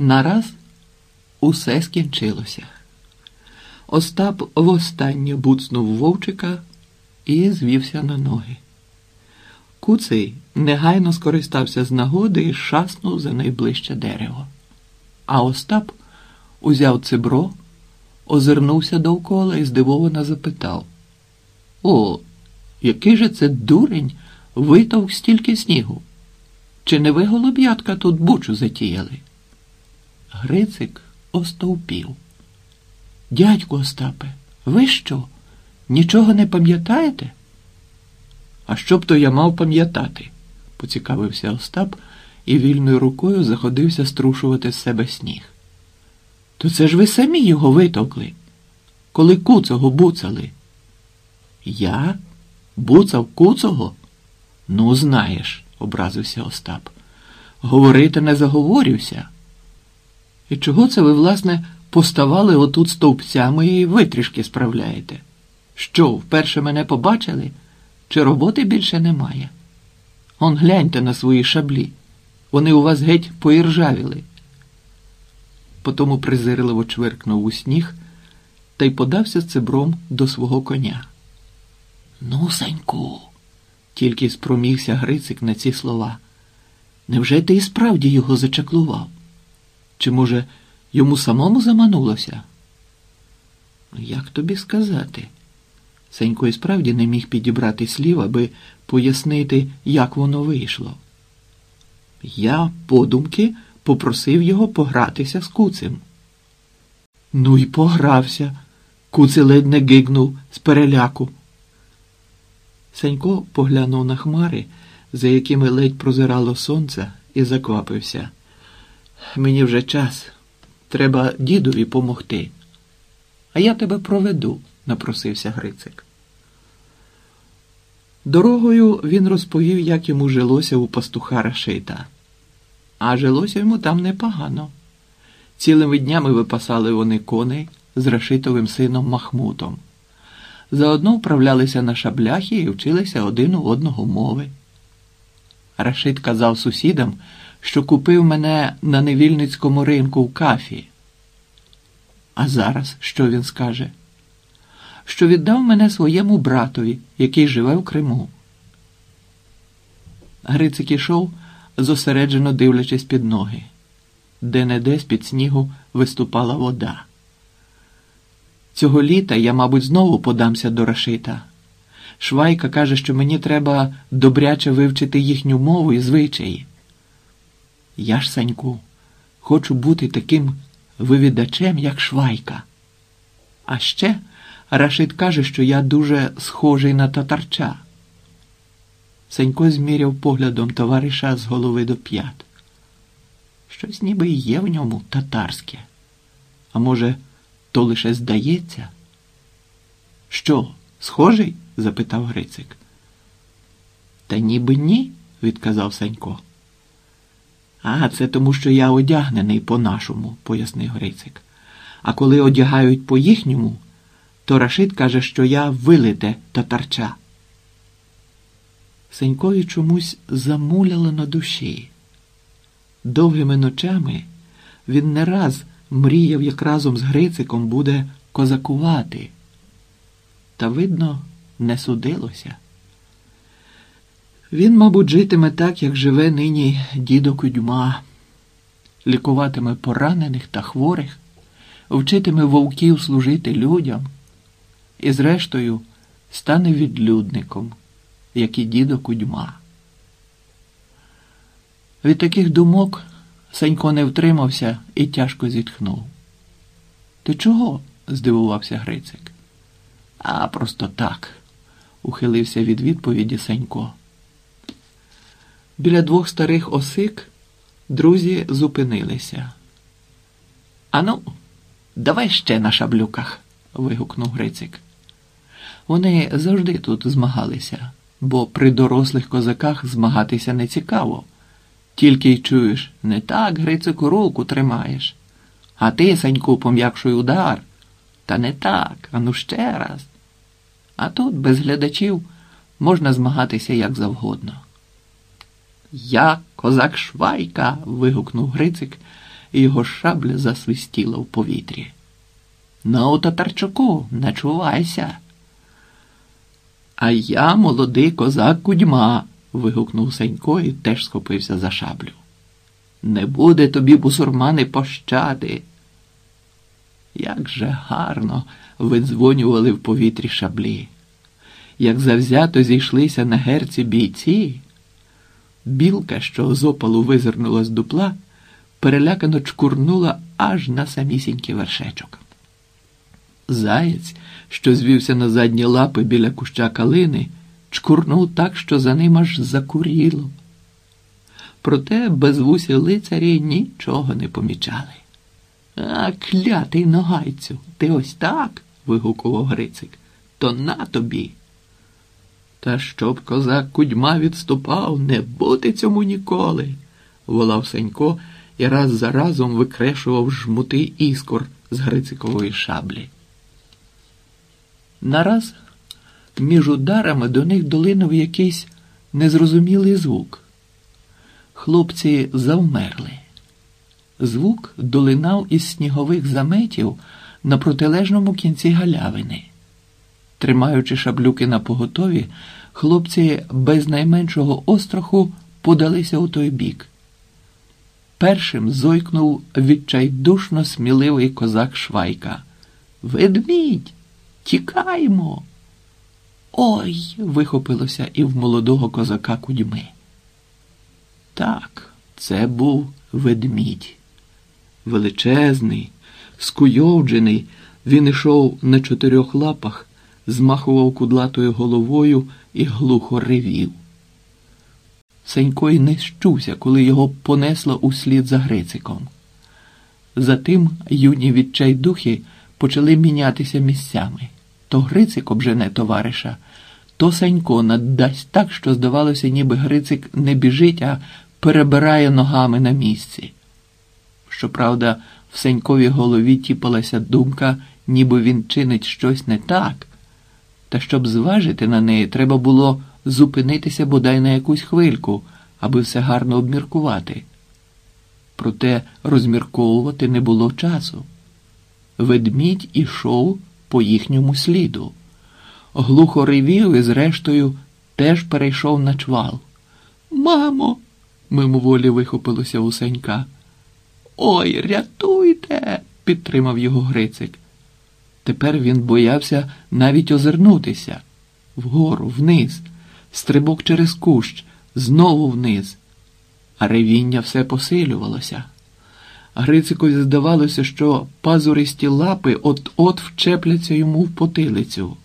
Нараз усе скінчилося. Остап востаннє буцнув вовчика і звівся на ноги. Куций негайно скористався з нагоди і шаснув за найближче дерево. А Остап узяв цибро, озирнувся довкола і здивовано запитав: О, який же це дурень витовк стільки снігу? Чи не ви голуб'ятка тут бучу затіяли? Грицик остовпів. Дядьку Остапе, ви що? Нічого не пам'ятаєте? А що б то я мав пам'ятати? поцікавився Остап і вільною рукою заходився струшувати з себе сніг. То це ж ви самі його витовкли, коли куцого буцали. Я? Буцав куцого? Ну, знаєш, образився Остап. Говорити не заговорюся. І чого це ви, власне, поставали отут стовпцями і витрішки справляєте? Що, вперше мене побачили? Чи роботи більше немає? Он гляньте на свої шаблі. Вони у вас геть поіржавіли. Потому презирливо чвиркнув у сніг та й подався з цибром до свого коня. Ну, Саньку, тільки спромігся Грицик на ці слова. Невже ти і справді його зачаклував? Чи, може, йому самому заманулося? Як тобі сказати? Сенько і справді не міг підібрати слів, аби пояснити, як воно вийшло. Я, подумки, попросив його погратися з куцем. Ну і погрався. Куци ледь не гигнув з переляку. Сенько поглянув на хмари, за якими ледь прозирало сонце, і заквапився. Мені вже час. Треба дідові помогти. А я тебе проведу, напросився Грицик. Дорогою він розповів, як йому жилося у пастуха Рашита. А жилося йому там непогано. Цілими днями випасали вони коней з Рашитовим сином Махмутом. Заодно вправлялися на шабляхи і вчилися один у одного мови. Рашид казав сусідам, що купив мене на невільницькому ринку в кафі. А зараз що він скаже? Що віддав мене своєму братові, який живе в Криму. Грицик ішов, зосереджено дивлячись під ноги, де не де під снігу виступала вода. Цього літа я, мабуть, знову подамся до Рашита. Швайка каже, що мені треба добряче вивчити їхню мову і звичаї. Я ж, Саньку, хочу бути таким вивідачем, як Швайка. А ще Рашид каже, що я дуже схожий на татарча. Сенько зміряв поглядом товариша з голови до п'ят. Щось ніби є в ньому татарське. А може, то лише здається? Що, схожий? запитав Грицик. Та ніби ні, відказав Санько. А це тому, що я одягнений по-нашому, пояснив Грицик. А коли одягають по їхньому, то Рашид каже, що я вилите татарча. Сенькові чомусь замуляло на душі. Довгими ночами він не раз мріяв, як разом з Грициком буде козакувати. Та, видно, не судилося. Він, мабуть, житиме так, як живе нині дідо Кудьма, лікуватиме поранених та хворих, вчитиме вовків служити людям і, зрештою, стане відлюдником, як і дідо Кудьма. Від таких думок Санько не втримався і тяжко зітхнув. Ти чого? здивувався Грицик. А просто так, ухилився від відповіді Санько. Біля двох старих осик друзі зупинилися. Ану, давай ще на шаблюках. вигукнув Грицик. Вони завжди тут змагалися, бо при дорослих козаках змагатися не цікаво. Тільки й чуєш, не так, Грицику, руку тримаєш. А ти, Саньку, пом'якшуй удар. Та не так, а ну ще раз. А тут без глядачів можна змагатися як завгодно. Я козак Швайка. вигукнув Грицик і його шабля засвистіла в повітрі. Ну, татарчуку, начувайся. А я молодий козак кудьма. вигукнув Сенько і теж схопився за шаблю. Не буде тобі, бусурмани, пощади. Як же гарно видзвонювали в повітрі шаблі, як завзято зійшлися на герці бійці. Білка, що з опалу визирнула з дупла, перелякано чкурнула аж на самісінький вершечок. Заєць, що звівся на задні лапи біля куща калини, чкурнув так, що за ним аж закуріло. Проте безвусі лицарі нічого не помічали. А, клятий ногайцю, ти ось так? вигукував Грицик. То на тобі. Та щоб козак кудьма відступав, не бути цьому ніколи, волав Сенько і раз за разом викрешував жмути іскор з Грицикової шаблі. Нараз між ударами до них долинув якийсь незрозумілий звук. Хлопці завмерли. Звук долинав із снігових заметів на протилежному кінці галявини. Тримаючи шаблюки на поготові, хлопці без найменшого остраху подалися у той бік. Першим зойкнув відчайдушно сміливий козак Швайка. Ведмідь, тікаймо. Ой. вихопилося і в молодого козака кудьми. Так, це був ведмідь. Величезний, скуйовджений, він ішов на чотирьох лапах, змахував кудлатою головою і глухо ревів. Сенько й не щувся, коли його понесло услід за Грициком. Затим юні відчайдухи почали мінятися місцями. То Грицик обжене товариша, то Сенько наддасть так, що, здавалося, ніби Грицик не біжить, а перебирає ногами на місці. Щоправда, в Сеньковій голові тіпалася думка, ніби він чинить щось не так, та щоб зважити на неї, треба було зупинитися бодай на якусь хвильку, аби все гарно обміркувати. Проте розмірковувати не було часу. Ведмідь ішов по їхньому сліду. Глухо ревів і, зрештою, теж перейшов на чвал. Мамо, мимоволі вихопилося усенька. Ой, рятуйте, підтримав його Грицик. Тепер він боявся навіть озирнутися вгору, вниз, стрибок через кущ, знову вниз. А ревіння все посилювалося. Грицикові здавалося, що пазуристі лапи от-от вчепляться йому в потилицю.